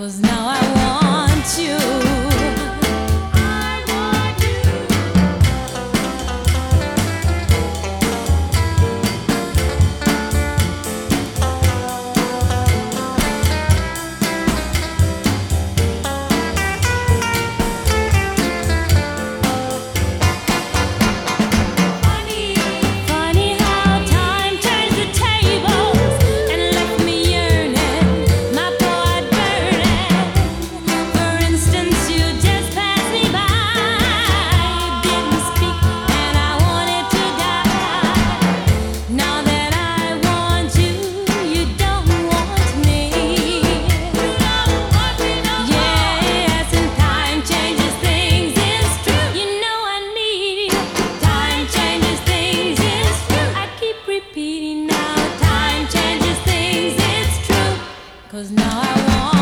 Cause now I now time changes things, it's true. Cause now I want.